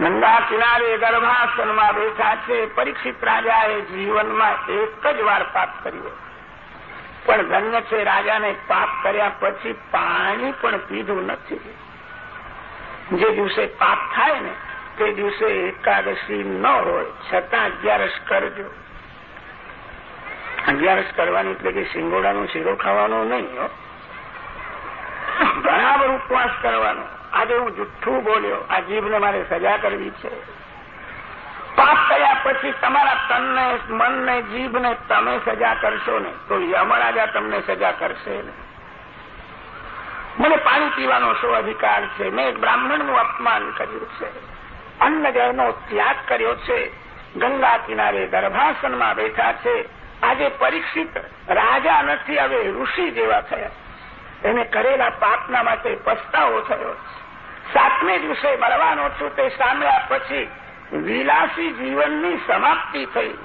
ગંગા કિનારે ગર્ભાસનમાં બેઠા છે. પરીક્ષિત રાજાએ જીવનમાં એક જ વાર પાપ કર્યું. પણ ધન્ય છે, રાજાને પાપ કર્યા પછી પાણી પણ પીધું નથી. જે દિવસે પાપ થાય ને, તે દિવસે એકાદશી ન હોય, છતાં અગિયારસ કરજો. અગિયારસ કરવાની એટલે કે સિંગોડાનો શીરો ખાવાનો નહીં, હો. બરાબર ઉપવાસ કરવાનો. આજે હું જુઠ્ઠું બોલ્યો. આ જીભને મારે સજા કરવી છે. પાપ થયા પછી તમારા તનને, મનને, જીભને તમે સજા કરશો ને, તો યમરાજા તમને સજા કરશે ને. મને પાણી પીવાનો શું અધિકાર છે? મેં એક બ્રાહ્મણનું અપમાન કર્યું છે. અન્ન જળનો ત્યાગ કર્યો છે. ગંગા કિનારે ગર્ભાસનમાં બેઠા છે. આજે પરીક્ષિત રાજા નથી, હવે ઋષિ જેવા થયા. એને કરેલા પાપના માટે પસ્તાવો થયો સાતમે દિવસે મળવાનો છું તે સાંભળ્યા પછી વિલાસી જીવનની સમાપ્તિ થઈ.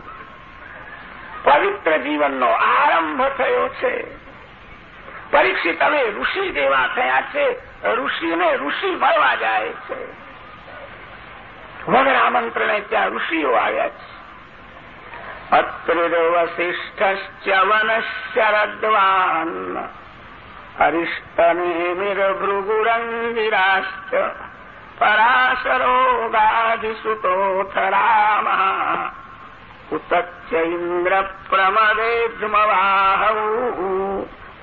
પવિત્ર જીવનનો આરંભ થયો છે. પરીક્ષિત હવે ઋષિ જેવા થયા છે. ઋષિને ઋષિ મળવા જાય છે. વગર આમંત્રણે ત્યાં ઋષિઓ આવ્યા છે. અત્રિર્વસિષ્ઠશ્ચ વનશરદ્વાન हरिष्टनेमिरभृगुरङ्गिराश्च पराशरो गाधिसुतोऽथ रामः उतच्च इन्द्रप्रमदेध्मवाहौ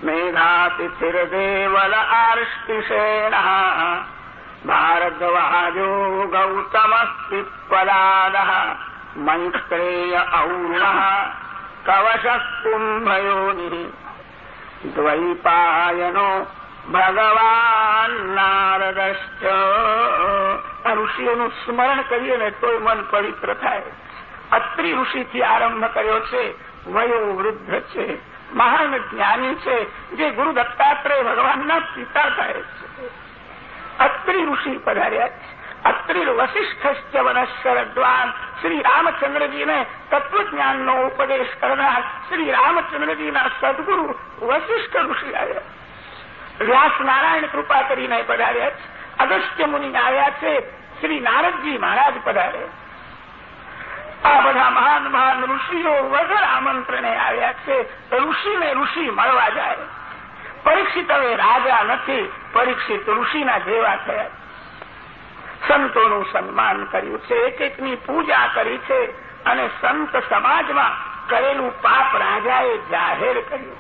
मेधातिथिर्देवल आर्ष्टिषेणः भारद्वाजो गौतमः पिप्पलादः मङ्क्रेय औणः कवशः कुम्भयोनिः દ્વૈપાયનો ભગવાન નારદશ્ચ આ ઋષિઓનું સ્મરણ કરીએ ને તોય મન પવિત્ર થાય. અત્રિ ઋષિથી આરંભ કર્યો છે વયો વૃદ્ધ છે, મહાન જ્ઞાની છે, જે ગુરુ દત્તાત્રેય ભગવાનના પિતા થાય છે. અત્રિ ઋષિ પધાર્યા છે. અત્રિ વશિષ્ઠ વનશ્વરદ્વાન શ્રી રામચંદ્રજીને તત્વજ્ઞાનનો ઉપદેશ કરનાર શ્રી રામચંદ્રજીના સદગુરુ વસિષ્ઠ ઋષિ આવ્યા વ્યાસ નારાયણ કૃપા કરીને પધાર્યા છે અગસ્ત્ય મુનિ આવ્યા છે શ્રી નારદજી મહારાજ પધારે આ બધા મહાન મહાન ઋષિઓ વગર આમંત્રણે આવ્યા છે ઋષિને ઋષિ મળવા જાય પરીક્ષિત હવે રાજા નથી પરીક્ષિત ઋષિના જેવા થયા સંતોનું સન્માન કર્યું છે, એક એકની પૂજા કરી છે અને સંત સમાજમાં કરેલું પાપ રાજાએ જાહેર કર્યું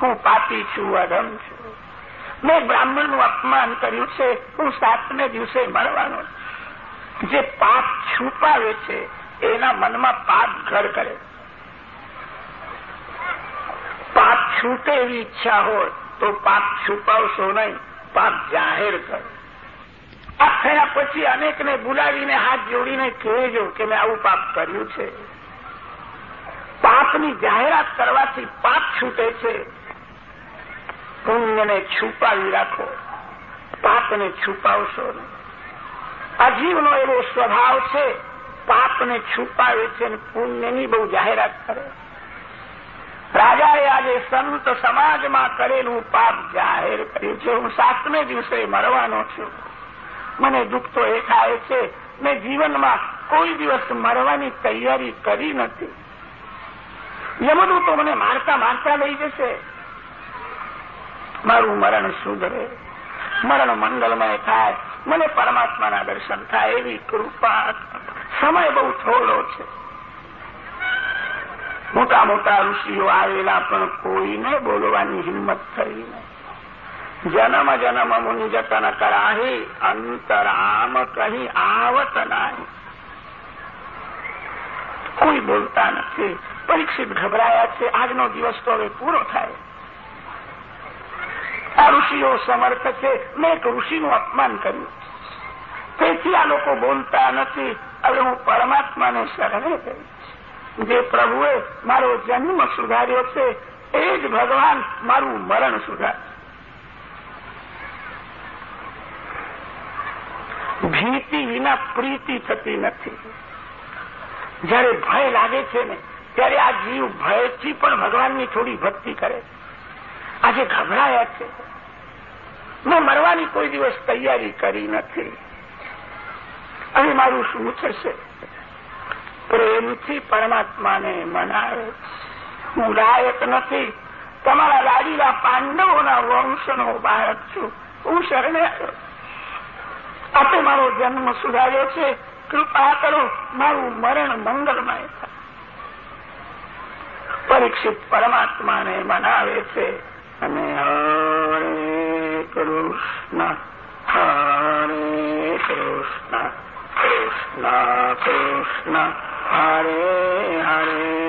હું પાપી છું, અધમ છું. મેં બ્રાહ્મણનું અપમાન કર્યું છે, હું સાતમે દિવસે મળવાનો જે પાપ છુપાવે છે, એના મનમાં પાપ ઘર કરે. પાપ છૂટે એવી ઈચ્છા હોય તો પાપ છુપાવશો નહીં, પાપ જાહેર કરો. આ થયા પછી અનેકને બોલાવીને હાથ જોડીને કહેજો કે મેં આવું પાપ કર્યું છે. પાપની જાહેરાત કરવાથી પાપ છૂટે છે. પુણ્યને છુપાવી રાખો. પાપને છુપાવશો આ એવો સ્વભાવ છે, પાપને છુપાવે છે અને પુણ્યની બહુ જાહેરાત કરે. રાજાએ આજે સંત સમાજમાં કરેલું પાપ જાહેર કર્યું છે. હું સાતમે દિવસે મરવાનો છું. મને દુઃખ તો એ થાય છે, મેં જીવનમાં કોઈ દિવસ મરવાની તૈયારી કરી નથી. યમદૂત મને મારતા મારતા લઈ જશે. મારું મરણ સુધરે. મરણ મંગલમય થાય. મને પરમાત્માના દર્શન થાય એવી કૃપા. સમય બહુ થોડો છે. મોટા મોટા ઋષિઓ આવેલા પણ કોઈને બોલવાની હિંમત થઈ નહીં જન્મ મુનિ જતન કરાહી, અંતરામ કહી આવત નાહી. કોઈ બોલતા નથી. પરીક્ષિત ગભરાયા છે. આજનો દિવસ તો હવે પૂરો થાય. આ ઋષિઓ સમર્થ છે. મેં એક ઋષિનું અપમાન કર્યું. તેથી આ લોકો બોલતા નથી. હવે હું પરમાત્માને શરણે ગઈ જે પ્રભુએ મારો જન્મ સુધાર્યો છે, એ જ ભગવાન મારું મરણ સુધાર ભીતિ વિના પ્રીતિ થતી નથી. જયારે ભય લાગે છે ને, ત્યારે આ જીવ ભયથી પણ ભગવાનની થોડી ભક્તિ કરે આજે ગભરાયા છે. મેં મરવાની કોઈ દિવસ તૈયારી કરી નથી. હવે મારું શું થશે? પ્રેમથી પરમાત્માને મનાવે હું લાયક નથી. તમારા લાડીલા પાંડવોના વંશનો બાળક છું. હું શરણે આવ્યો આપે મારો જન્મ સુધાર્યો છે. કૃપા કરો, મારું મરણ મંગળમય પરીક્ષિત પરમાત્માને મનાવે છે અને હરે કૃષ્ણ હરે કૃષ્ણ કૃષ્ણ કૃષ્ણ, હરે હરે.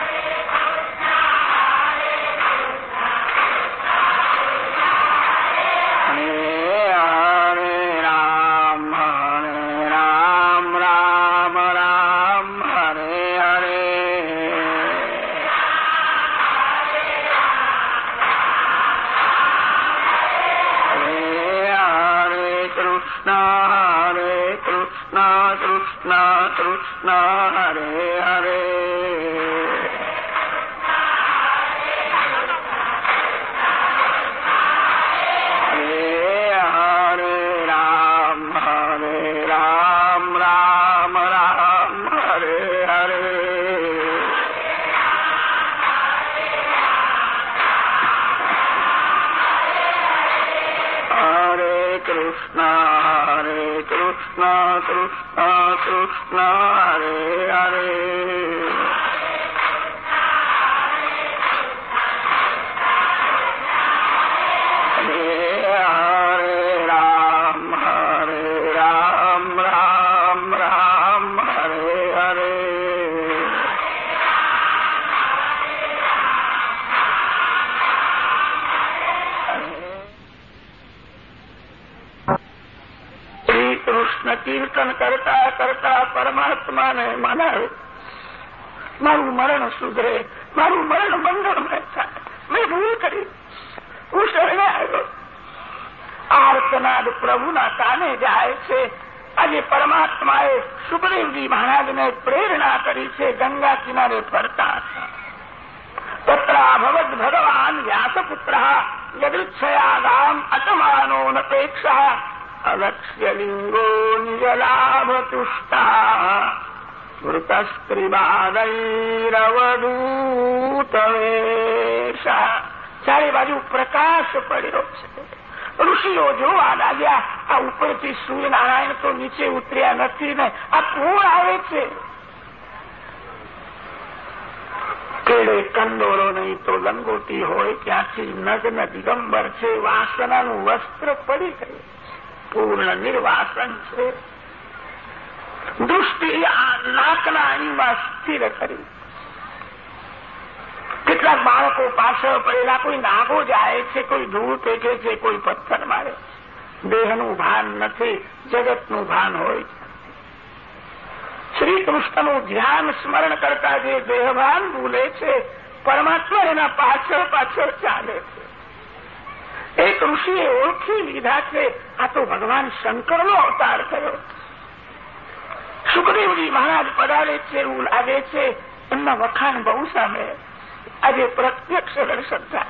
કૃષ્ણ કીર્તન કરતા કરતા પરમાત્માને મનાવે. મારું મરણ સુધરે, મારું મરણ થાય. મેં ભૂલ કરી. હું શરણે આવ્યો. આર્તનાદ પ્રભુના કાને જાય છે. આજે પરમાત્માએ સુખદેવજી મહારાજને પ્રેરણા કરી છે, ગંગા કિનારે ફરતા હતા. તત્રાભવદ ભગવાન વ્યાસપુત્ર, યદૃચ્છયા ગામ અટમાનો નપેક્ષા અલક્ષ્યલિંગો નિજલાભતુષ્ટા મૃતસ્ત્રીબાદૈરવદૂત ચારે બાજુ પ્રકાશ પડ્યો છે ઋષિઓ જોવા લાગ્યા આ ઉપરથી સૂર્યનારાયણ તો નીચે ઉતર્યા નથી ને, આ કોણ આવે છે? કેડે કંદોરો નહીં તો લંગોટી હોય, ત્યાંથી નગ્ન દિગંબર છે, વાસનાનું વસ્ત્ર પડી ગયું. પૂર્ણ નિર્વાસન છે દૃષ્ટિ નાકના અણીમાં સ્થિર કરી કેટલાક બાળકો પાછળ પડેલા કોઈ નાગો જાય છે કોઈ ધૂળ ફેંકે છે કોઈ પથ્થર મારે દેહનું ભાન નથી જગતનું ભાન હોય શ્રી કૃષ્ણનું ધ્યાન સ્મરણ કરતા જે દેહભાન ભૂલે છે પરમાત્મા એના પાછળ પાછળ ચાલે છે એક ઋષિએ ઓળખી લીધા છે, આ તો ભગવાન શંકરનો અવતાર થયો. સુખદેવજી મહારાજ પધારે છે એવું લાગે છે, એમના વખાણ બહુ સામે આજે પ્રત્યક્ષ દર્શન થાય.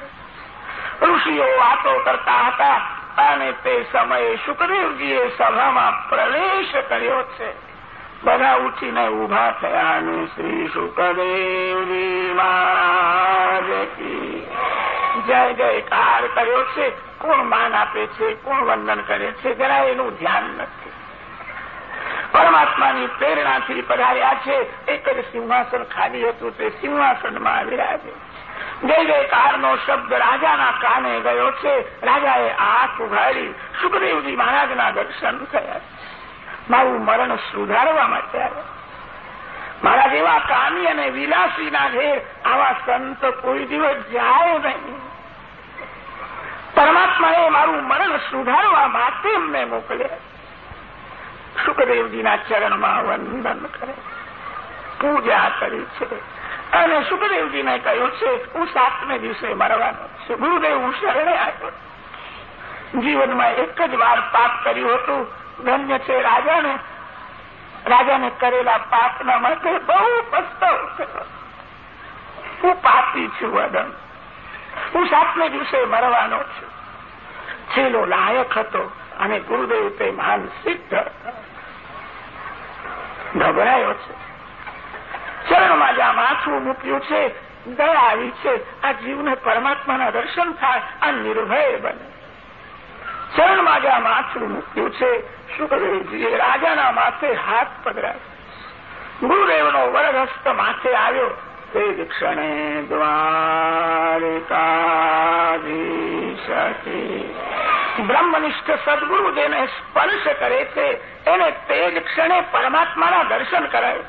ઋષિઓ વાતો કરતા હતા, અને તે સમયે સુખદેવજીએ સભામાં પ્રવેશ કર્યો છે. બધા ઉઠીને ઊભા થયા અને શ્રી સુખદેવજી મહારાજ જય જયકાર કર્યો છે, કોણ માન આપે છે, કોણ વંદન કરે છે, જરા એનું ધ્યાન નથી. પરમાત્માની પ્રેરણાથી પધાર્યા છે, એક જ સિંહાસન ખાલી હતું તે સિંહાસનમાં આવ્યા છે. જય જયકારનો શબ્દ રાજાના કાને ગયો છે, રાજાએ આંખ ઉઘાડી સુખદેવજી મહારાજના દર્શન થયા. મારું મરણ સુધારવા માટે આવ્યા. મારા જેવા કામી અને વિલાસીના ઘેર આવા સંત કોઈ દિવસ જાય નહીં. પરમાત્માએ મારું મરણ સુધારવા માટે એમને મોકલ્યા સુખદેવજીના ચરણમાં વંદન કરે. પૂજા કરી છે. અને સુખદેવજીને કહ્યું છે, હું સાતમે દિવસે મરવાનો છું. ગુરુદેવ, હું શરણે આવ્યો. જીવનમાં એક જ વાર પાપ કર્યું હતું. ધન્ય છે રાજાને. રાજાને કરેલા પાપના માટે બહુ પસ્તાવ થયો. હું પાપી છું, વદન. હું સાતમે દિવસે મરવાનો છું. છેલ્લો લાયક હતો અને ગુરુદેવ તે મહાન સિદ્ધ. ગભરાયો છે. ચરણમાં જ્યાં માથું મૂક્યું છે, દયા આવી છે. આ જીવને પરમાત્માના દર્શન થાય, આ નિર્ભય બને. ચરણમાં જ્યાં માથું મૂક્યું છે, સુખદેવજીએ રાજાના માથે હાથ પધરાય ગુરુદેવનો વરહસ્ત માથે આવ્યો. તે ક્ષણે દ્વારિકાધીશથી બ્રહ્મનિષ્ઠ સદગુરુ જેને સ્પર્શ કરે છે એને તે ક્ષણે પરમાત્માના દર્શન કરાય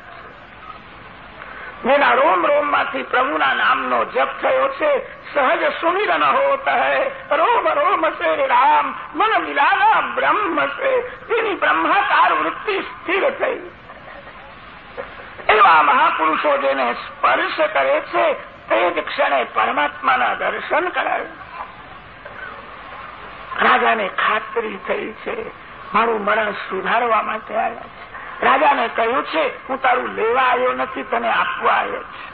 જેના રોમ રોમમાંથી પ્રભુના નામનો જપ થયો છે સહજ સુમિરન હોત હૈ રોમ રોમ સે રામ મન મિલાના બ્રહ્મ છે તેની બ્રહ્માકાર વૃત્તિ સ્થિર થઈ એવા મહાપુરુષો જેને સ્પર્શ કરે છે, તે જ ક્ષણે પરમાત્માના દર્શન કરાવે. રાજાને ખાતરી થઈ છે, મારું મરણ સુધારવા માટે આવ્યા છે. રાજાને કહ્યું છે, હું તારું લેવા આવ્યો નથી, તને આપવા આવ્યો છું.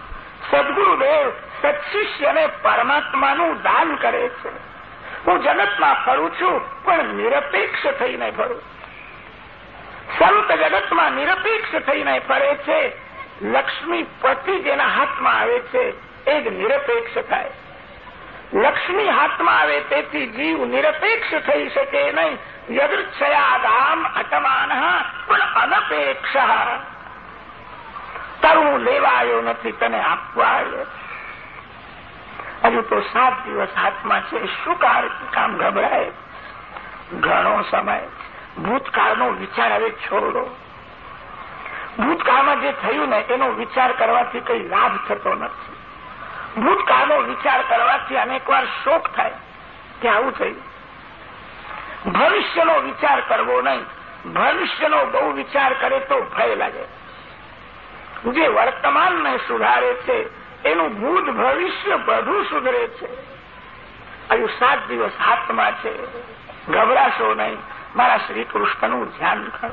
સદગુરુદેવ સત્શિષ્યને પરમાત્માનું દાન કરે છે. હું જગતમાં ફરું છું, પણ નિરપેક્ષ થઈને ફરું સંત જગતમાં નિરપેક્ષ થઈને ફરે છે. લક્ષ્મી પતિ જેના હાથમાં આવે છે, એ જ નિરપેક્ષ થાય. લક્ષ્મી હાથમાં આવે તેથી જીવ નિરપેક્ષ થઈ શકે નહીં. યદૃચ્છયાદામ અટમાન પણ અનપેક્ષ. તારું લેવા આવ્યો નથી, તને આપવા આવ્યો હજુ તો સાત દિવસ હાથમાં છે, શું કામ ગભરાય? ઘણો સમય. ભૂતકાળનો વિચાર હવે છોડો. ભૂતકાળમાં જે થયું ને, એનો વિચાર કરવાથી કંઈ લાભ થતો નથી. ભૂતકાળનો વિચાર કરવાથી અનેકવાર શોક થાય કે આવું થયું. ભવિષ્યનો વિચાર કરવો નહીં. ભવિષ્યનો બહુ વિચાર કરે તો ભય લાગે. જે વર્તમાનને સુધારે છે, એનું ભૂત ભવિષ્ય બધું સુધરે છે. હજુ સાત દિવસ હાથમાં છે. ગભરાશો નહીં. મારા શ્રી કૃષ્ણનું ધ્યાન કરો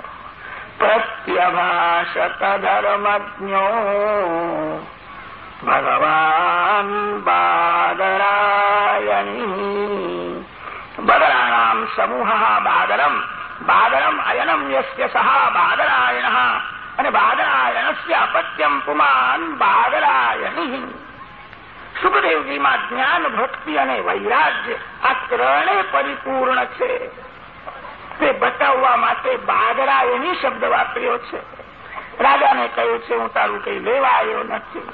પ્રત્યભાષત ધર્મજ્ઞો ભગવાન બાદરાયણી બદરાણામ સમૂહ બાદરમ બાદરમ અયનમ યસ્ય સહ બાદરાયણ અને બાદરાયણસ્ય અપત્યમ પુમાન બાદરાયણી સુખદેવજીમાં જ્ઞાન ભક્તિ અને વૈરાગ્ય આ ત્રણે પરિપૂર્ણ છે તે બતાવવા માટે બાદરાયણી શબ્દ વાપર્યો છે. રાજાને કહ્યું છે, હું તારું કઈ લેવા આવ્યો નથી.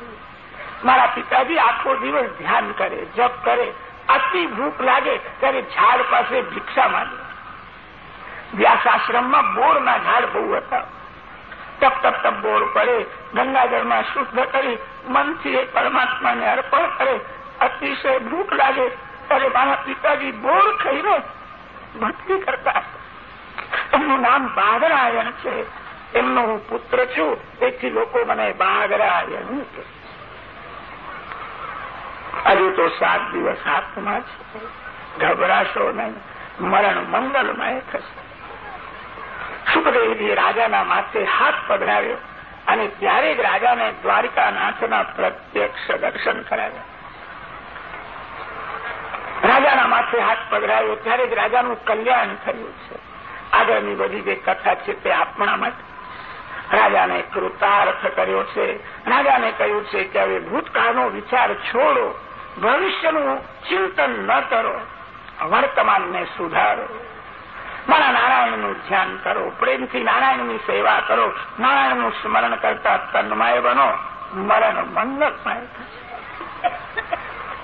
મારા પિતાજી આખો દિવસ ધ્યાન કરે, જપ કરે. અતિ ભૂખ લાગે ત્યારે ઝાડ પાસે ભિક્ષા માંગે. વ્યાસાશ્રમમાં બોરના ઝાડ બહુ હતા. ટપ ટપ ટપ બોર પડે, ગંગાજળમાં શુદ્ધ કરી, મનથી એ પરમાત્માને અર્પણ કરે. અતિશય ભૂખ લાગે ત્યારે મારા પિતાજી બોર ખાઈને ભક્તિ કરતા એમનું નામ બાગરાયણ છે. એમનો હું પુત્ર છું. તેથી લોકો મને બાગરાયણ હજુ તો સાત દિવસ હાથમાં છે. ગભરાશો નહીં. મરણ મંગલમય થશે. સુખદેવજીએ રાજાના માથે હાથ પધરાવ્યો અને ત્યારે જ રાજાને દ્વારિકાનાથના પ્રત્યક્ષ દર્શન કરાવ્યા. રાજાના માથે હાથ પધરાવ્યો ત્યારે જ રાજાનું કલ્યાણ થયું છે. આગળની બધી જે કથા છે તે આપણા માટે રાજાને કૃતાર્થ કર્યો છે. રાજાને કહ્યું છે કે હવે ભૂતકાળનો વિચાર છોડો. ભવિષ્યનું ચિંતન ન કરો. વર્તમાનને સુધારો. મારા નારાયણનું ધ્યાન કરો. પ્રેમથી નારાયણની સેવા કરો. નારાયણનું સ્મરણ કરતા તન્માય બનો. મરણ મંગલમય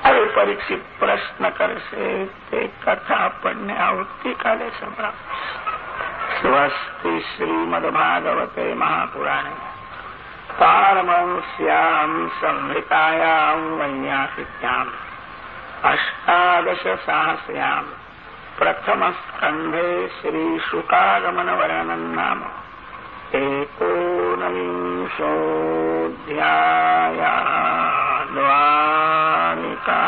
હવે પરીક્ષિત પ્રશ્ન કરશે. તે કથા આપણને આવતીકાલે સંભળાવશે. સ્વસ્તિ શ્રીમદભાગવતે મહાપુરાણે પારમંસ્યામ સંહિતાયામ વૈયાસિક્યામ અષ્ટાદશસાહસ્યામ પ્રથમસ્કંધે શ્રીશુકાગમનવર્ણન નામ એકોનવિંશોऽધ્યાયા દ્વારિકા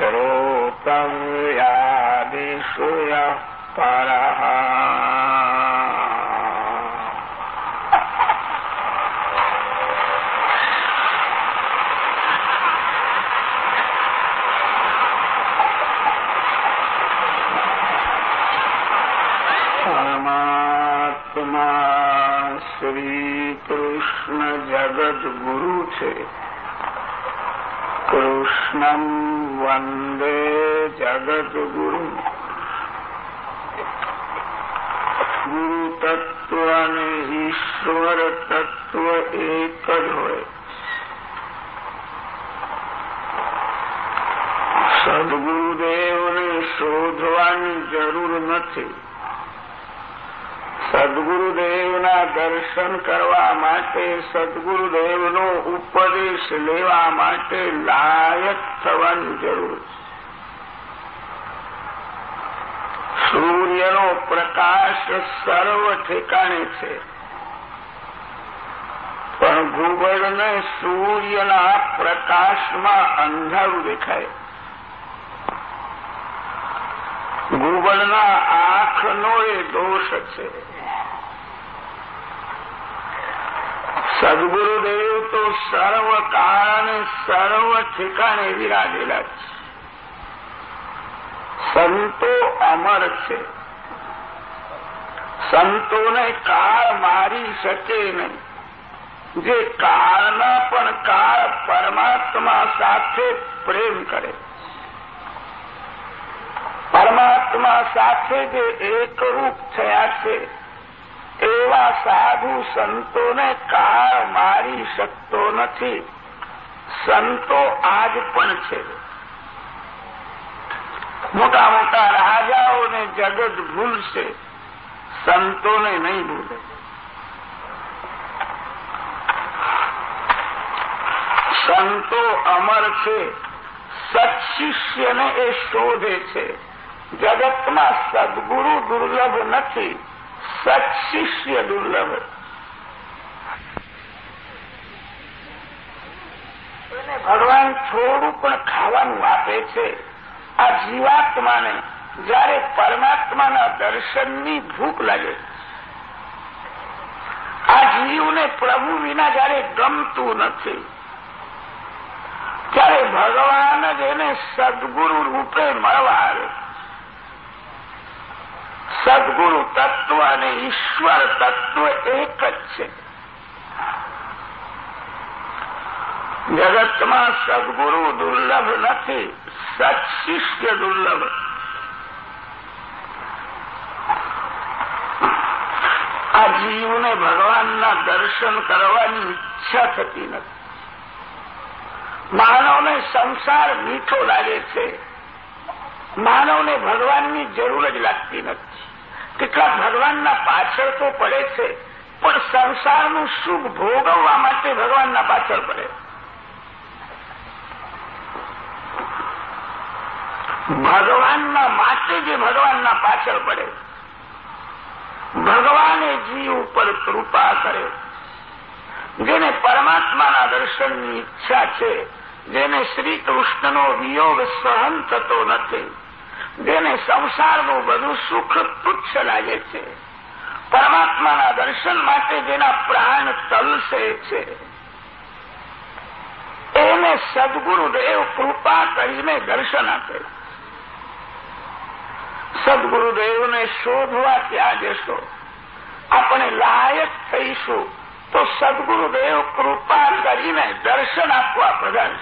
श्रोतव्यादिषु यः परः પરમાત્મા શ્રી કૃષ્ણ જગત ગુરુ છે કૃષ્ણમ વંદે જગત ગુરુ ગુરુ તત્વ અને ઈશ્વર તત્વ એક જ હોય સદગુરુદેવને શોધવાની જરૂર નથી સદગુરુદેવના દર્શન કરવા માટે સદગુરુદેવનો ઉપદેશ લેવા માટે લાયક થવાની જરૂર છે. સૂર્યનો પ્રકાશ સર્વ ઠેકાણે છે. પણ ઘુબડને સૂર્યના પ્રકાશમાં અંધારું દેખાય. ઘુબડના આંખનો એ દોષ છે. સદગુરુદેવ તો સર્વ કારણે, સર્વ ઠેકાણે વિરાજેલા છે. સંતો અમર છે. સંતોને કાળ મારી શકે નહીં. જે કાળના પણ કાળ પરમાત્મા સાથે પ્રેમ કરે પરમાત્મા સાથે જે એકરૂપ થયા છે એવા સાધુ સંતોને કાળ મારી શકતો નથી. સંતો આજ પણ છે. મોટા મોટા રાજાઓને જગત ભૂલશે, સંતોને નહીં ભૂલે. સંતો અમર છે સત્શિષ્યને એ શોધે છે. જગતમાં સદગુરુ દુર્લભ નથી. સત્શિષ્ય દુર્લભ. એને ભગવાન થોડું પણ ખાવાનું આપે છે. આ જીવાત્માને જ્યારે પરમાત્માના દર્શનની ભૂખ લાગે, આ જીવને પ્રભુ વિના જ્યારે ગમતું નથી, ત્યારે ભગવાન જ એને સદગુરુ રૂપે મળવા આવે. સદગુરુ તત્વ અને ઈશ્વર તત્વ એક જ છે. જગતમાં સદગુરુ દુર્લભ નથી સત્શિષ્ય દુર્લભ. આ જીવને ભગવાનના દર્શન કરવાની ઈચ્છા થતી નથી. માનવને સંસાર મીઠો લાગે છે. માનવને ભગવાનની જરૂર જ લાગતી નથી. કેટલાક ભગવાનના પાછળ તો પડે છે, પણ સંસારનું સુખ ભોગવવા માટે ભગવાનના પાછળ પડે. ભગવાનના માટે જે ભગવાનના પાછળ પડે, ભગવાને જીવ ઉપર કૃપા કરે, જેને પરમાત્માના દર્શનની ઈચ્છા છે, જેને શ્રી કૃષ્ણનો વિયોગ સહન થતો નથી. જેને સંસારનું બધું સુખ તુચ્છ લાગે છે. પરમાત્માના દર્શન માટે જેના પ્રાણ તલસે છે. એને સદગુરુદેવ કૃપા કરીને દર્શન આપે. સદગુરુદેવને શોધવા ત્યાં જશો. આપણે લાયક થઈશું તો સદગુરુદેવ કૃપા કરીને દર્શન આપવા પ્રધાન.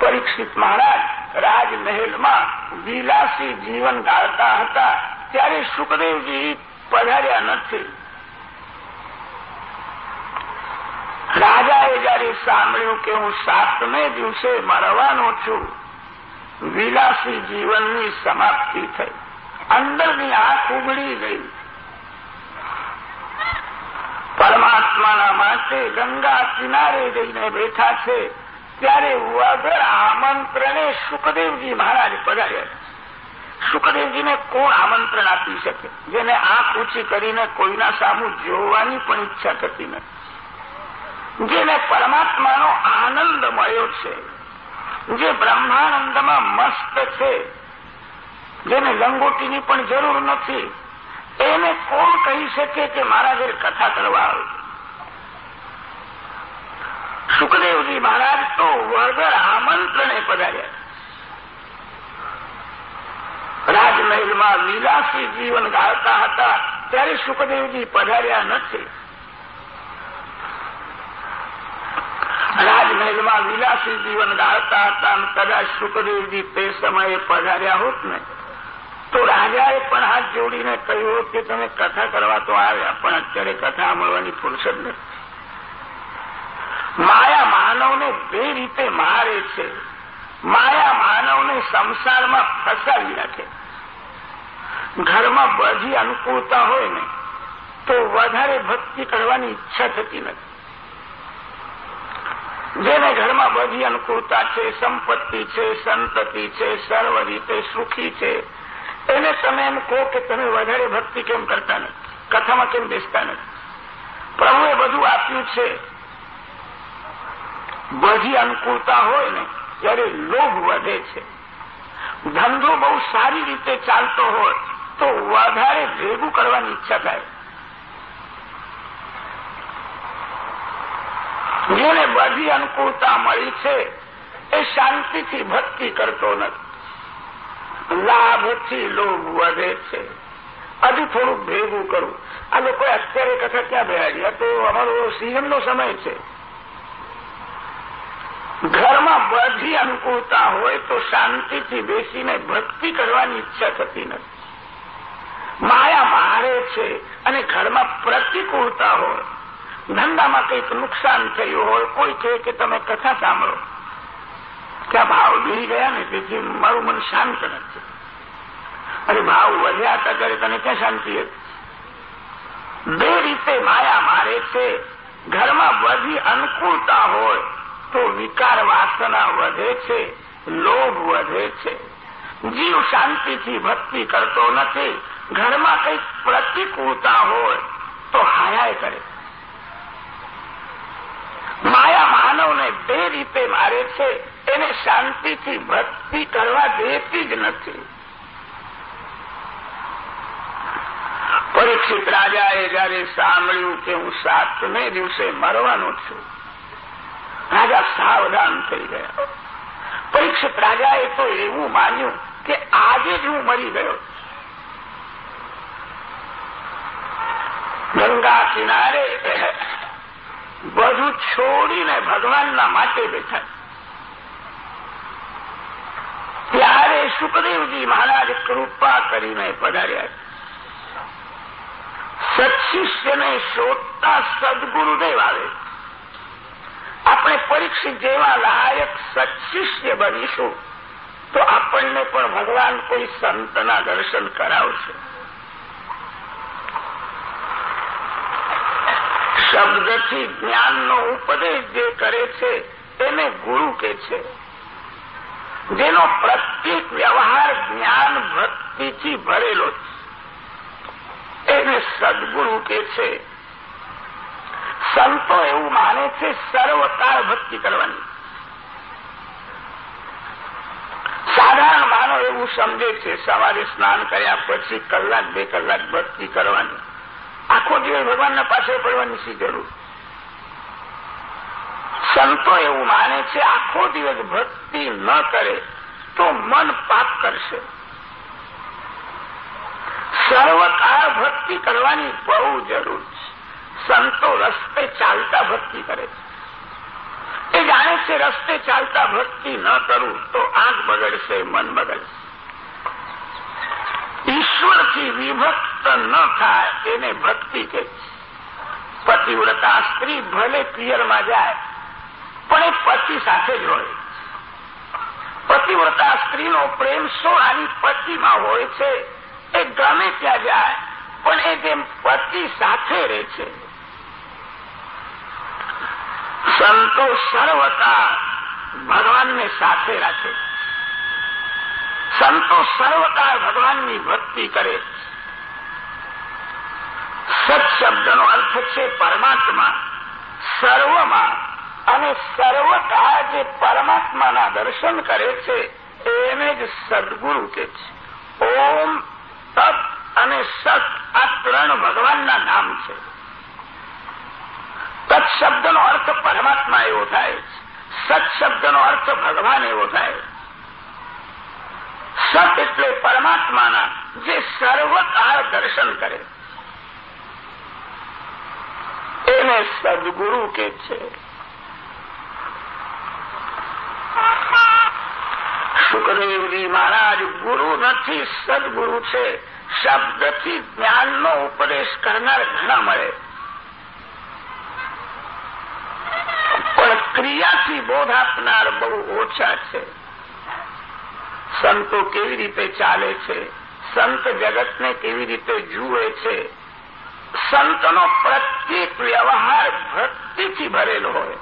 પરીક્ષિત મહારાજ, રાજમહેલમાં વિલાસી જીવન ગાળતા હતા, ત્યારે સુખદેવજી પધાર્યા નથી. રાજાએ જયારે સાંભળ્યું કે હું સાતમે દિવસે મરવાનો છું વિલાસી જીવનની સમાપ્તિ થઈ. અંદરની આંખ ઉગડી ગઈ. પરમાત્માના માટે ગંગા કિનારે જઈને બેઠા છે. ત્યારે વગર આમંત્રણે સુખદેવજી મહારાજ પધાર્યા સુખદેવજીને કોણ આમંત્રણ આપી શકે? જેને આંખ ઊંચી કરીને કોઈના સામું જોવાની પણ ઈચ્છા થતી નથી. જેને પરમાત્માનો આનંદ મળ્યો છે, જે બ્રહ્માનંદમાં મસ્ત છે, જેને લંગોટીની પણ જરૂર નથી, એને કોણ કહી શકે કે મારા ઘરે કથા કરવા આવે સુખદેવજી મહારાજ તો વગર આમંત્રણે પધાર્યા. રાજમહેલમાં વિલાસી જીવન ગાળતા હતા, ત્યારે સુખદેવજી પધાર્યા નથી. રાજમહેલમાં વિલાસી જીવન ગાળતા હતા અને કદાચ સુખદેવજી તે સમયે પધાર્યા હોત ને, તો રાજાએ પણ હાથ જોડીને કહ્યું કે તમે કથા કરવા તો આવ્યા, પણ અત્યારે કથા મળવાની ફુરસદ નથી. માયા માનવને બે રીતે મારે છે. માયા માનવને સંસારમાં ફસાવી રાખે ઘરમાં બધી અનુકૂળતા હોય ને, તો વધારે ભક્તિ કરવાની ઈચ્છા થતી નથી. જેને ઘરમાં બધી અનુકૂળતા છે, સંપત્તિ છે, સંતતિ છે, સર્વ રીતે સુખી છે, એને તમે એમ કહો કે તમે વધારે ભક્તિ કેમ કરતા નથી? કથામાં કેમ બેસતા નથી? પ્રભુએ બધું આપ્યું છે. બધી અનુકૂળતા હોય ને, ત્યારે લોભ વધે છે. ધંધો બહુ સારી રીતે ચાલતો હોય, તો વધારે ભેગું કરવાની ઈચ્છા થાય. જેને બધી અનુકૂળતા મળી છે, એ શાંતિથી ભક્તિ કરતો નથી. લાભથી લોભ વધે છે. હજુ થોડું ભેગું કરું. આ લોકો અત્યારે કથા ક્યાં બેહાડી? તો અમારો સિઝનનો સમય છે. ઘરમાં બધી અનુકૂળતા હોય તો શાંતિથી બેસીને ભક્તિ કરવાની ઈચ્છા થતી નથી. માયા મારે છે અને ઘરમાં પ્રતિકૂળતા હોય, ધંધામાં કંઈક નુકસાન થયું હોય, કોઈ કહે કે તમે કથા સાંભળો. ત્યાં ભાવ દૂરી ગયા ને તેથી મારું મન શાંત નથી. અને ભાવ વધ્યા હતા ત્યારે તને ક્યાં શાંતિ હતી? બે રીતે માયા મારે છે, ઘરમાં બધી અનુકૂળતા હોય તો વિકાર વાસના વધે છે, લોભ વધે છે. જીવ શાંતિથી ભક્તિ કરતો નથી, ઘરમાં કંઈક પ્રતિકૂળતા હોય તો હાયાય કરે. માયા માનવને બે રીતે મારે છે, એને શાંતિથી ભક્તિ કરવા દેતી જ નથી. પરીક્ષિત રાજાએ જયારે સાંભળ્યું કે હું સાતમે દિવસે મરવાનો છું રાજા સાવધાન થઈ ગયા. પરીક્ષિત રાજાએ તો એવું માન્યું કે આજે જ હું મરી ગયો ગંગા કિનારે બધું છોડીને ભગવાનના માટે બેઠા. ત્યારે સુખદેવજી મહારાજ કૃપા કરીને પધાર્યા. સત્શિષ્યને શોધતા સદગુરુદેવ આવે. આપણે પરીક્ષિત જેવા લાયક સત્શિષ્ય બનીશું, તો આપણને પણ ભગવાન કોઈ સંતના દર્શન કરાવશે. શબ્દથી જ્ઞાનનો ઉપદેશ જે કરે છે, એને ગુરુ કે છે. જેનો પ્રત્યેક વ્યવહાર જ્ઞાન ભક્તિથી ભરેલો છે, એને સદગુરુ કે છે. સંતો એવું માને છે સર્વકાળ ભક્તિ કરવાની. સાધારણ માનવ એવું સમજે છે, સવારે સ્નાન કર્યા પછી કલાક, બે કલાક ભક્તિ કરવાની. આખો દિવસ ભગવાનના પાસે પડવાની શી જરૂર? સંતો એવું માને છે, આખો દિવસ ભક્તિ ન કરે તો મન પાપ કરશે. સર્વકાળ ભક્તિ કરવાની બહુ જરૂર છે. સંતો રસ્તે ચાલતા ભક્તિ કરે છે. એ જાણે છે રસ્તે ચાલતા ભક્તિ ન કરું તો આંખ બગડશે, મન બગડશે. ઈશ્વરથી વિભક્ત ન થાય એને ભક્તિ કે પતિવ્રતા સ્ત્રી ભલે પિયરમાં જાય, પણ એ પતિ સાથે જ હોય પતિવ્રતા સ્ત્રીનો પ્રેમ સોળાની પતિમાં હોય છે, એ ગમે ત્યાં જાય, પણ એ જેમ પતિ સાથે રહે છે સંતો સર્વતા ભગવાનને સાથે રાખે. સંતો સર્વકાળ ભગવાનની ભક્તિ કરે. સત્શબ્દનો અર્થ છે પરમાત્મા. સર્વમાં અને સર્વતા જે પરમાત્માના દર્શન કરે છે, એને જ સદગુરુ કે છે. ઓમ તપ અને સત આ ત્રણ ભગવાનના નામ છે. તત્શબ્દનો અર્થ પરમાત્મા એવો થાય. સત્શબ્દનો અર્થ ભગવાન એવો થાય. સત એટલે પરમાત્માના જે સર્વકાળ દર્શન કરે. એને સદગુરુ કે છે. સુખદેવજી મહારાજ, ગુરુ નથી, સદગુરુ છે. શબ્દથી જ્ઞાનનો ઉપદેશ કરનાર ઘણા મળે પણ ક્રિયાથી બોધ આપનાર બહુ ઓછા છે. સંતો કેવી રીતે ચાલે છે? સંત જગતને કેવી રીતે જુએ છે? સંતનો પ્રત્યેક વ્યવહાર ભક્તિથી ભરેલો હોય.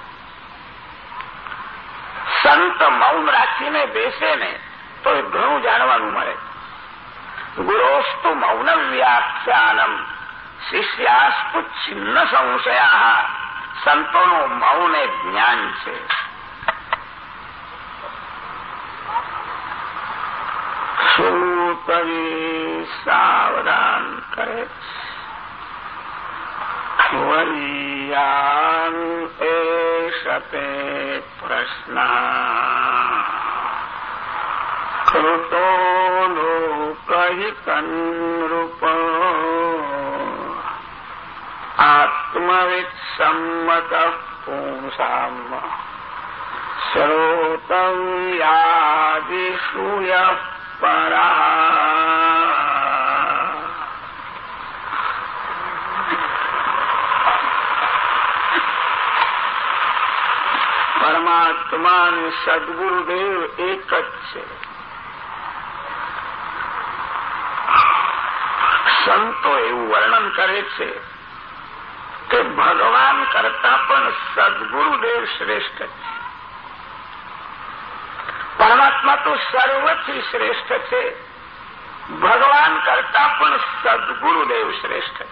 સંત મૌન રાખીને બેસે ને તો એ ઘણું જાણવાનું મળે. ગુરોસ્તુ મૌન વ્યાખ્યાનમ શિષ્યાસ્તુ છિન્ન સંશયા સંતોનું મૌન એ જ્ઞાન છે. શ્રુતવી સાવધાન કરે. વર્યાન એષતે પ્રશ્ન. કૃતો આત્મવિત્સમ્મત પુંસામ શ્રોતવ્યાદિષુય પરા પરમાત્મા અને સદગુરુદેવ એક જ છે સંતો એવું વર્ણન કરે છે કે ભગવાન કરતા પણ સદગુરુદેવ શ્રેષ્ઠ છે. પરમાત્મા તો સર્વથી શ્રેષ્ઠ છે. ભગવાન કરતા પણ સદગુરુદેવ શ્રેષ્ઠ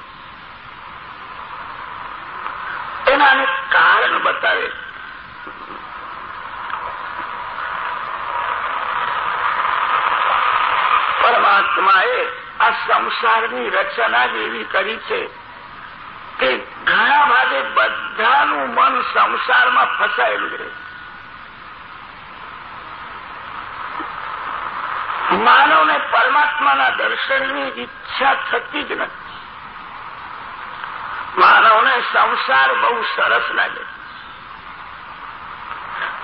એના અનેક કારણ બતાવે. પરમાત્માએ આ સંસારની રચના જેવી કરી છે. બધાનું મન સંસારમાં ફસાયેલું રહે માનવને પરમાત્માના દર્શનની ઈચ્છા થતી જ નથી. માનવને સંસાર બહુ સરસ લાગે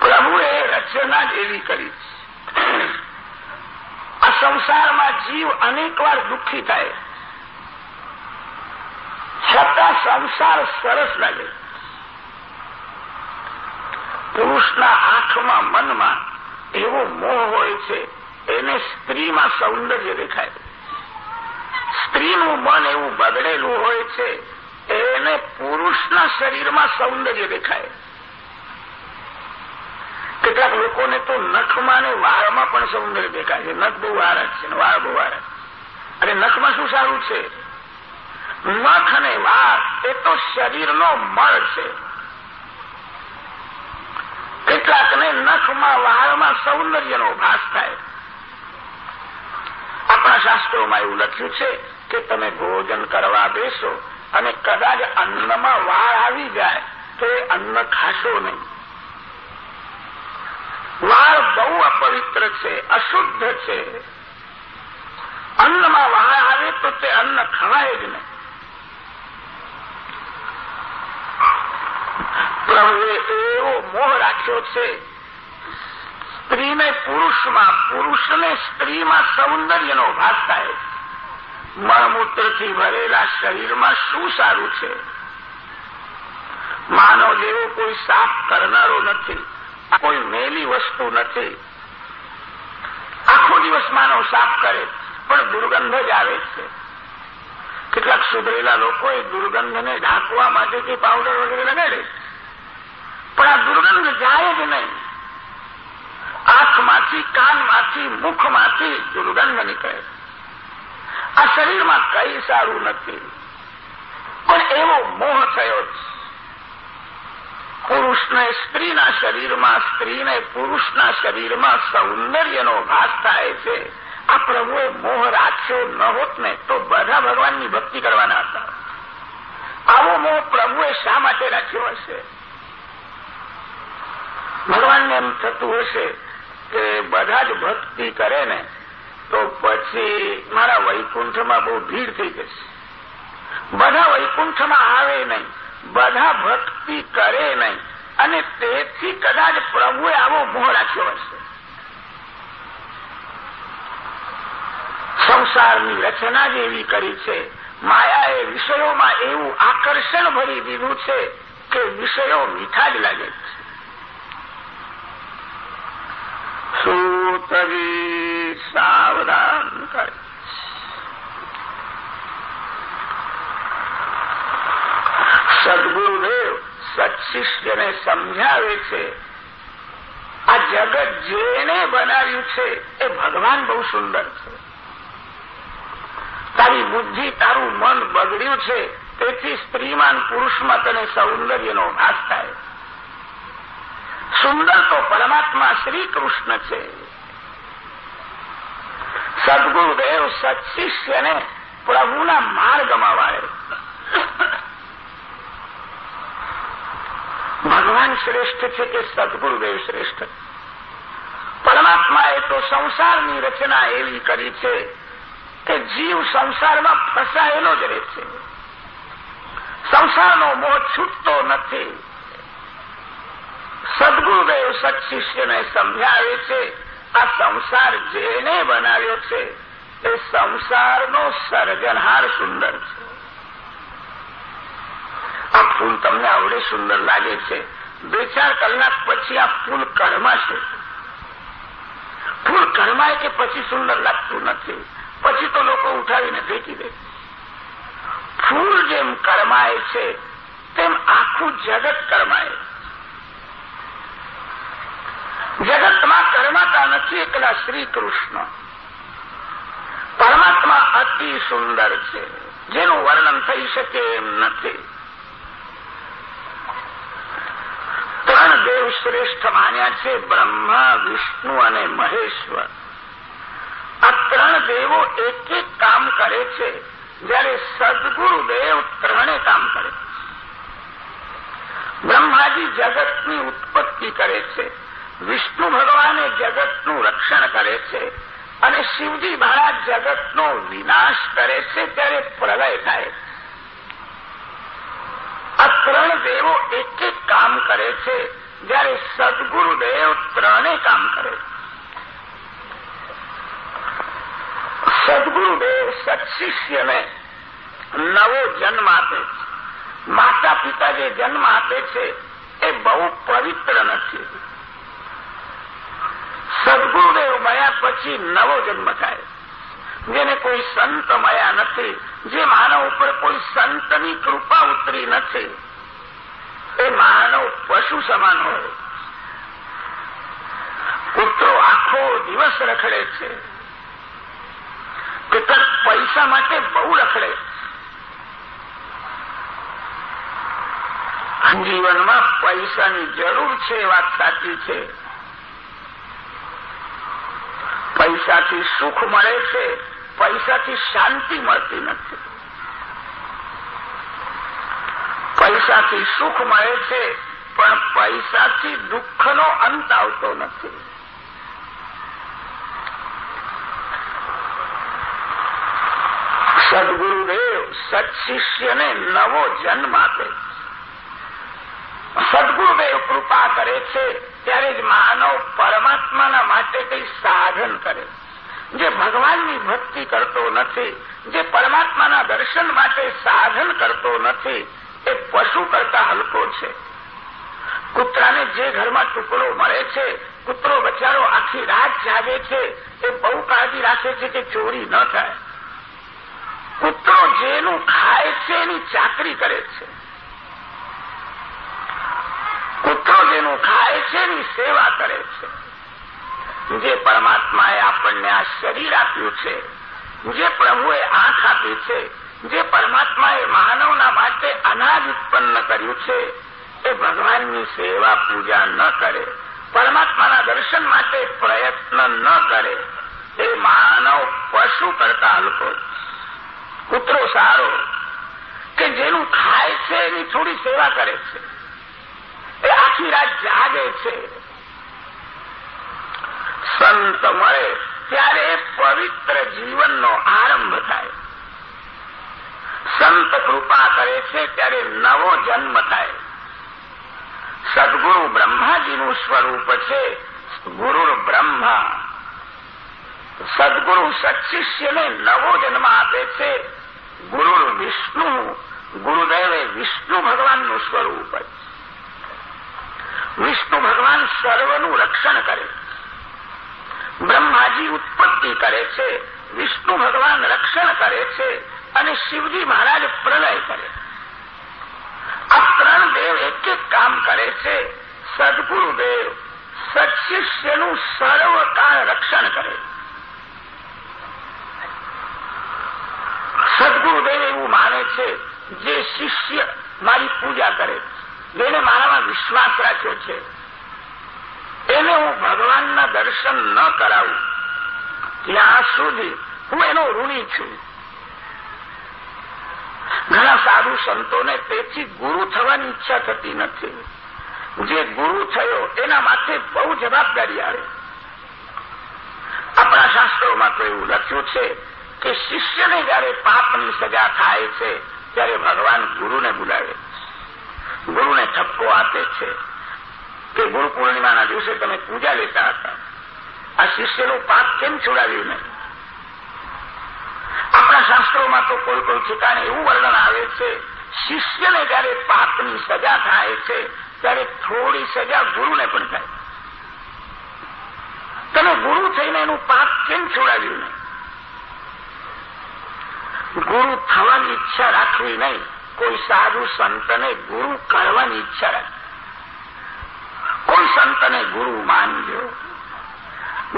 પ્રભુએ રચના જ એવી કરી આ સંસારમાં જીવ અનેકવાર દુઃખી થાય છતાં સંસાર સરસ લાગે. પુરુષના આંખમાં, મનમાં એવો મોહ હોય છે, એને સ્ત્રીમાં સૌંદર્ય દેખાય. સ્ત્રીનું મન એવું બગડેલું હોય છે, એને પુરુષના શરીરમાં સૌંદર્ય દેખાય. કેટલાક લોકોને તો નખમાં ને વાળમાં પણ સૌંદર્ય દેખાય છે. નખ બહુ વાર જ છે વાળ બહુ વાર અને નખમાં શું સારું છે? નખ અને વાળ એ તો શરીરનો મળ છે. કેટલાકને નખમાં, વાળમાં સૌંદર્યનો ભાસ થાય. આપણા શાસ્ત્રોમાં એવું લખ્યું છે કે તમે ભોજન કરવા બેસો અને કદાચ અન્નમાં વાળ આવી જાય, તો એ અન્ન ખાશો નહીં. વાળ બહુ અપવિત્ર છે, અશુદ્ધ છે. અન્નમાં વાળ આવે તો તે અન્ન ખવાય જ નહીં. પ્રભુએ એવો મોહ રાખ્યો છે. સ્ત્રીને પુરુષમાં, પુરુષને સ્ત્રીમાં સૌંદર્યનો ભાગ થાય. મળમૂત્રથી ભરેલા શરીરમાં શું સારું છે? માનો જેવો કોઈ સાફ કરનારો નથી, કોઈ મેલી વસ્તુ નથી. આખો દિવસ માનવ સાફ કરે, પણ દુર્ગંધ જ આવે છે. કેટલાક સુધરેલા લોકોએ દુર્ગંધને ઢાંકવા માટે કે પાવડર વગેરે લગાડે પણ આ દુર્ગંધ જાય જ નહીં. આંખમાંથી, કાનમાંથી, મુખમાંથી દુર્ગંધ નીકળે આ શરીરમાં કઈ સારું નથી. પણ એવો મોહ થયો છે. સ્ત્રીના શરીરમાં, સ્ત્રીને પુરુષના શરીરમાં સૌંદર્યનો ભાસ થાય છે. આ પ્રભુએ મોહ રાખ્યો ન હોત ને, તો બધા ભગવાનની ભક્તિ કરવાના હતા. આવો મોહ પ્રભુએ શા માટે રાખ્યો હશે? ભગવાનને એમ થતું હશે કે બધા જ ભક્તિ કરે ને, તો પછી મારા વૈકુંઠમાં બહુ ભીડ થઈ જશે. બધા વૈકુંઠમાં આવે નહીં, બધા ભક્તિ કરે નહીં, અને તેથી કદાચ પ્રભુએ આવો મોહ રાખ્યો હશે. સંસારની રચના જ એવી કરી છે, માયાએ વિષયોમાં એવું આકર્ષણ ભરી દીધું છે કે વિષયો મીઠા જ લાગે છે. સૂતવી સાવધાન કરે સદગુરુદેવ સત્શિષ્યને સમજાવે છે આ જગત જેને બનાવ્યું છે, એ ભગવાન બહુ સુંદર છે. તારી બુદ્ધિ તારું મન બગડ્યું છે, તેથી સ્ત્રીમાન પુરુષમાં તને સૌંદર્યનો ભાસ થાય. સુંદર તો પરમાત્મા શ્રી કૃષ્ણ છે. સદગુરુદેવ સત્શિષ્યને પ્રભુના માર્ગમાં વાળે ભગવાન શ્રેષ્ઠ છે કે સદગુરુદેવ શ્રેષ્ઠ? પરમાત્માએ તો સંસારની રચના એવી કરી છે કે જીવ સંસારમાં ફસાયેલો જ રહે છે. સંસારનો મોહ છૂટતો નથી. સદગુરુદેવ સત્શિષ્યને સમજાવે છે? આ સંસાર જેને બનાવ્યો છે, એ સંસારનો સર્જનહાર સુંદર છે. આ ફૂલ તમને આવડે સુંદર લાગે છે. બે ચાર કલાક પછી આ ફૂલ કરમાશે ફૂલ કરમાય કે પછી સુંદર લાગતું નથી. પછી તો લોકો ઉઠાવીને ફેંકી દે. ફૂલ જેમ કરમાય છે, તેમ આખું જગત કરમાય જગતમાં કરમાતા નથી, એકલા શ્રી કૃષ્ણ. પરમાત્મા અતિ સુંદર છે. જેનું વર્ણન થઈ શકે એમ નથી. ત્રણ દેવ શ્રેષ્ઠ માન્યા છે, બ્રહ્મા, વિષ્ણુ અને મહેશ્વર. આ ત્રણ દેવો એક એક કામ કરે છે. જ્યારે સદગુરુદેવ ત્રણે કામ કરે બ્રહ્માજી જગતની ઉત્પત્તિ કરે છે. વિષ્ણુ ભગવાને જગતનું રક્ષણ કરે છે અને શિવજી મહારાજ જગતનો વિનાશ કરે છે ત્યારે પ્રલય થાય. આ ત્રણ દેવો એક એક કામ કરે છે. જ્યારે સદગુરુદેવ ત્રણે કામ કરે. સદગુરુદેવ સત્શિષ્યને નવો જન્મ આપે છે. માતા પિતા જે જન્મ આપે છે એ બહુ પવિત્ર નથી. સદગુરુદેવ મળ્યા પછી નવો જન્મ થાય. જેને કોઈ સંત મળ્યા નથી, જે માનવ ઉપર કોઈ સંતની કૃપા ઉતરી નથી. એ માનવ પશુ સમાન હોય. પુત્રો આખો દિવસ રખડે છે. કેટલાક પૈસા માટે બહુ રખડે જીવનમાં પૈસાની જરૂર છે વાત સાચી છે. પૈસાથી સુખ મળે છે, પૈસાથી શાંતિ મળતી નથી. પૈસાથી સુખ મળે છે, પણ પૈસાથી દુઃખનો અંત આવતો નથી. સદગુરુદેવ સત્શિષ્યને નવો જન્મ આપે સદગુરુદેવ કૃપા કરે છે ત્યારે જ માનવ પરમાત્માના માટે કંઈ સાધન કરે. જે ભગવાનની ભક્તિ કરતો નથી, જે પરમાત્માના દર્શન માટે સાધન કરતો નથી, એ પશુ કરતા હલકો છે. કૂતરાને જે ઘરમાં ટુકડો મળે છે, કૂતરો બચારો આખી રાત જાગે છે, એ બહુ કાળજી રાખે છે કે ચોરી ન થાય. કૂતરો જેનું ખાય છે, એની ચાકરી કરે છે. કૂતરો જેનું ખાય છે એની સેવા કરે છે. જે પરમાત્માએ આપણને આ શરીર આપ્યું છે, જે પ્રભુએ આંખ આપી છે, જે પરમાત્માએ માનવના માટે અનાજ ઉત્પન્ન કર્યું છે, એ ભગવાનની સેવા પૂજા ન કરે, પરમાત્માના દર્શન માટે પ્રયત્ન ન કરે, એ માનવ પશુ કરતા હલકો કૂતરો સારો, કે જેનું ખાય છે એની થોડી સેવા કરે છે. એ આખી રાત જાગે છે. સંત મળે ત્યારે પવિત્ર જીવનનો આરંભ થાય. સંત કૃપા કરે છે ત્યારે નવો જન્મ થાય. સદગુરુ બ્રહ્માજીનું સ્વરૂપ છે ગુરુ બ્રહ્મા. સદગુરુ સત્શિષ્યને નવો જન્મ આપે છે ગુરુ વિષ્ણુ, ગુરુદેવે વિષ્ણુ ભગવાનનું સ્વરૂપ છે વિષ્ણુ ભગવાન સર્વનું રક્ષણ કરે. બ્રહ્માજી ઉત્પત્તિ કરે છે, વિષ્ણુ ભગવાન રક્ષણ કરે છે અને શિવજી મહારાજ પ્રલય કરે. આ ત્રણ દેવ એક એક કામ કરે છે, સદગુરુદેવ સત્શિષ્યનું સર્વકાળ રક્ષણ કરે. સદગુરુદેવ એવું માને છે, જે શિષ્ય મારી પૂજા કરે. જેને મારામાં વિશ્વાસ રાખ્યો છે. એને હું ભગવાનના દર્શન ન કરાવું. ત્યાં સુધી હું એનો ઋણી છું. ઘણા સાધુ સંતોને તેથી ગુરુ થવાની ઈચ્છા થતી નથી. જે ગુરુ થયો એના માથે બહુ જવાબદારી આવે. આપણા શાસ્ત્રોમાં તો એવું લખ્યું છે કે શિષ્યને જયારે પાપની સજા થાય છે, ત્યારે ભગવાન ગુરુને બોલાવે. ગુરુને ઠપકો આપે છે કે ગુરુ પૂર્ણિમાના દિવસે તમે પૂજા લેતા હતા. આ શિષ્યનું પાપ કેમ છોડાવ્યું નહીં? આપણા શાસ્ત્રોમાં તો કોઈ કોઈ ઠેકાણે એવું વર્ણન આવે છે, શિષ્યને જયારે પાપની સજા થાય છે, ત્યારે થોડી સજા ગુરુને પણ થાય. તમે ગુરુ થઈને એનું પાપ કેમ છોડાવ્યું નહીં? ગુરુ થવાની ઈચ્છા રાખવી નહીં. કોઈ સાધુ સંતને ગુરુ કરવાની ઈચ્છા રાખવી કોઈ સંતને ગુરુ માનજો.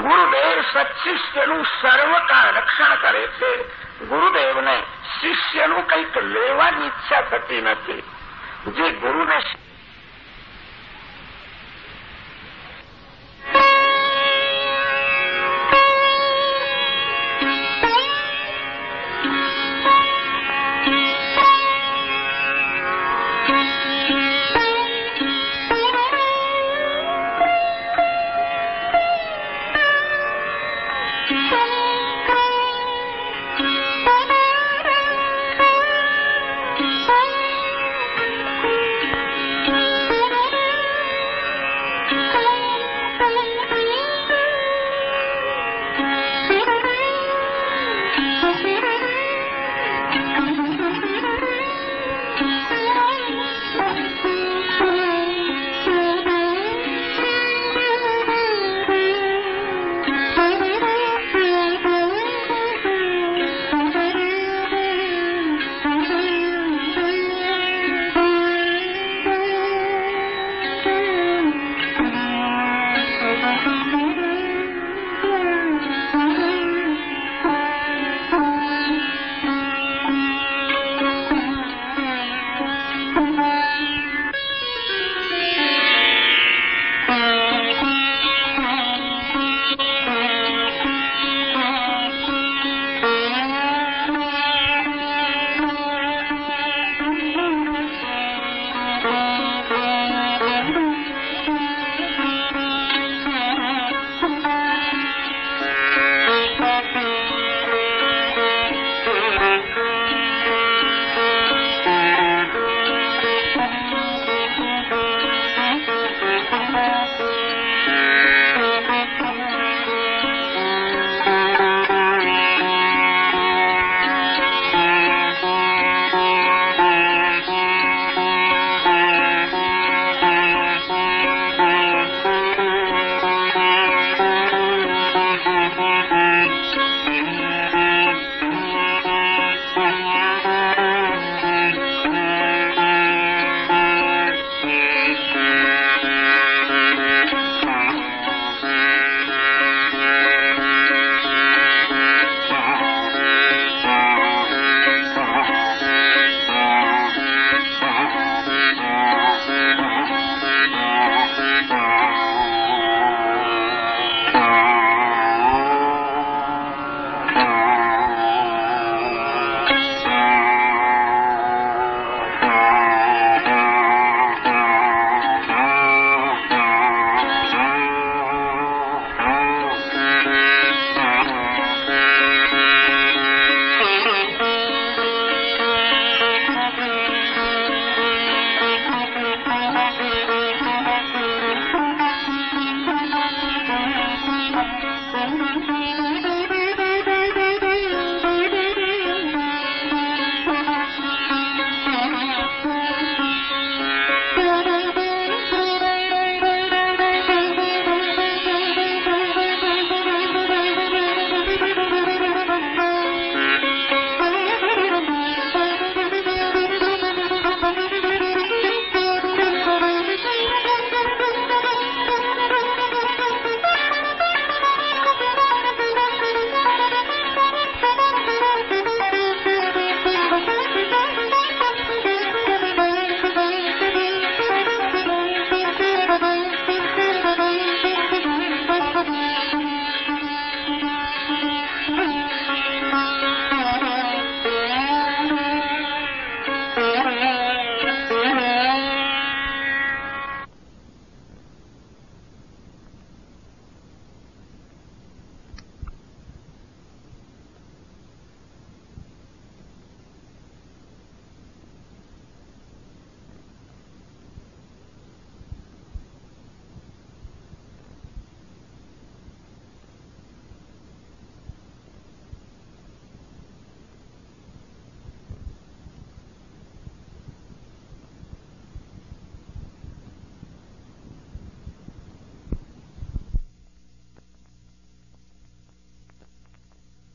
ગુરુદેવ સત્શિષ્યનું સર્વકા રક્ષણ કરે છે. ગુરુદેવને શિષ્યનું કંઈક લેવાની ઈચ્છા થતી નથી. જે ગુરુને Bye. Thank you.